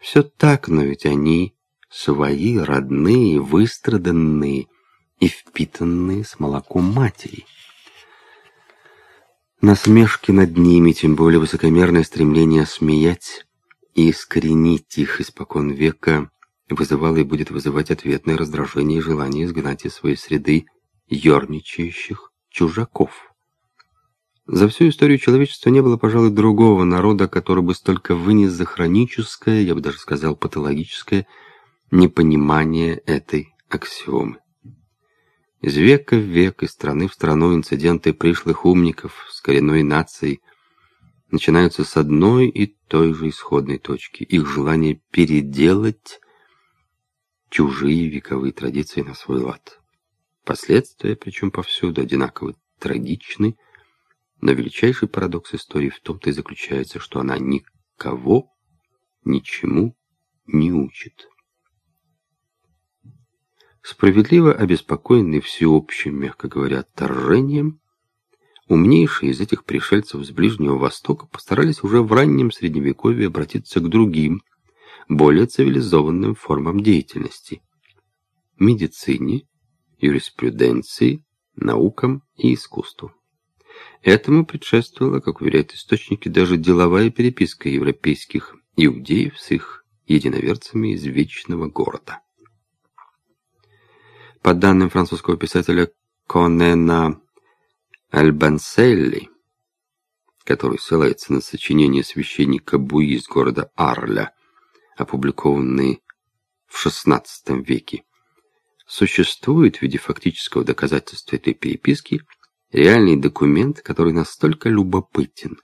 Все так, но ведь они свои, родные, выстраданные и впитанные с молоком матери. Насмешки над ними, тем более высокомерное стремление смеять и искоренить их испокон века вызывало и будет вызывать ответное раздражение и желание изгнать из своей среды ерничающих чужаков. За всю историю человечества не было, пожалуй, другого народа, который бы столько вынес за хроническое, я бы даже сказал патологическое, непонимание этой аксиомы. Из века в век, из страны в страну инциденты пришлых умников с коренной нацией начинаются с одной и той же исходной точки. Их желание переделать чужие вековые традиции на свой лад. Последствия, причем повсюду, одинаково трагичны, но величайший парадокс истории в том-то и заключается, что она никого ничему не учит. Справедливо обеспокоенный всеобщим, мягко говоря, отторжением, умнейшие из этих пришельцев с Ближнего Востока постарались уже в раннем Средневековье обратиться к другим, более цивилизованным формам деятельности – медицине, юриспруденции, наукам и искусству. Этому предшествовала, как уверяют источники, даже деловая переписка европейских иудеев с их единоверцами из Вечного города. По данным французского писателя Конена Альбанселли, который ссылается на сочинение священника Буи из города Арля, опубликованные в XVI веке, существует в виде фактического доказательства этой переписки реальный документ, который настолько любопытен,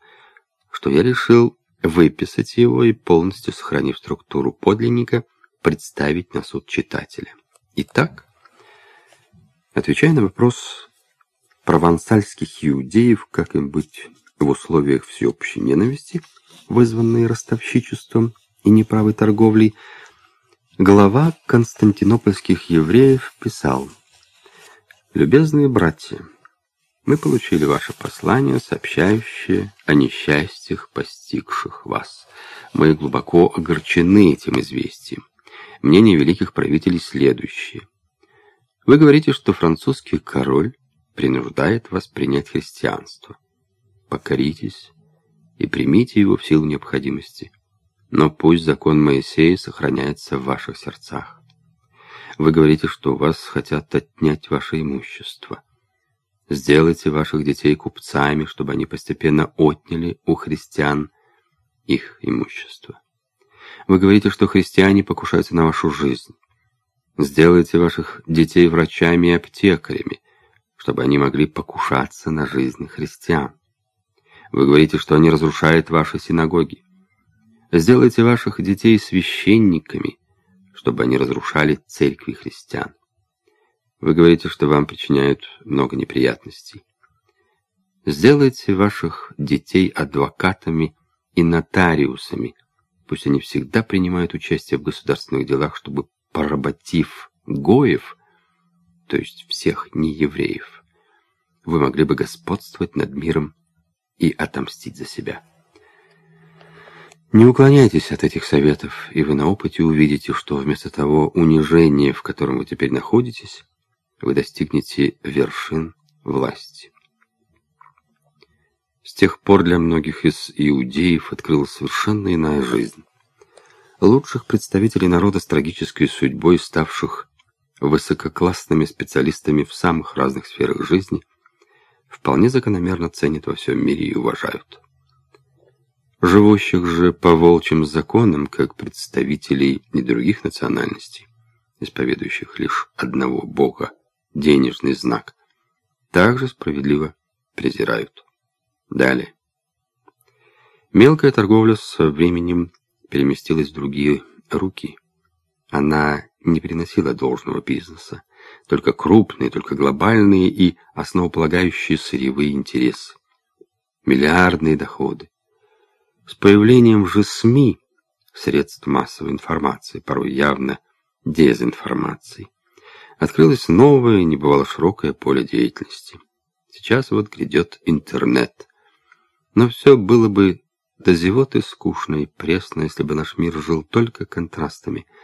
что я решил выписать его и полностью сохранив структуру подлинника, представить на суд читателя. Итак, Отвечая на вопрос провансальских иудеев, как им быть в условиях всеобщей ненависти, вызванной ростовщичеством и неправой торговлей, глава константинопольских евреев писал «Любезные братья, мы получили ваше послание, сообщающее о несчастьях, постигших вас. Мы глубоко огорчены этим известием. Мнение великих правителей следующее. Вы говорите, что французский король принуждает вас принять христианство. Покоритесь и примите его в силу необходимости. Но пусть закон Моисея сохраняется в ваших сердцах. Вы говорите, что у вас хотят отнять ваше имущество. Сделайте ваших детей купцами, чтобы они постепенно отняли у христиан их имущество. Вы говорите, что христиане покушаются на вашу жизнь. Сделайте ваших детей врачами и аптекарями, чтобы они могли покушаться на жизнь христиан. Вы говорите, что они разрушают ваши синагоги. Сделайте ваших детей священниками, чтобы они разрушали церкви христиан. Вы говорите, что вам причиняют много неприятностей. Сделайте ваших детей адвокатами и нотариусами. Пусть они всегда принимают участие в государственных делах, чтобы поработив Гоев, то есть всех неевреев, вы могли бы господствовать над миром и отомстить за себя. Не уклоняйтесь от этих советов, и вы на опыте увидите, что вместо того унижения, в котором вы теперь находитесь, вы достигнете вершин власти. С тех пор для многих из иудеев открылась совершенно иная жизнь лучших представителей народа с трагической судьбой, ставших высококлассными специалистами в самых разных сферах жизни, вполне закономерно ценят во всем мире и уважают. Живущих же по волчьим законам, как представителей и других национальностей, исповедующих лишь одного Бога, денежный знак, также справедливо презирают. Далее. Мелкая торговля со временем переместилась в другие руки. Она не приносила должного бизнеса, только крупные, только глобальные и основополагающие сырьевые интересы. Миллиардные доходы. С появлением же СМИ, средств массовой информации, порой явно дезинформации, открылось новое, небывало широкое поле деятельности. Сейчас вот грядет интернет. Но все было бы до зевоты скучно и пресно, если бы наш мир жил только контрастами —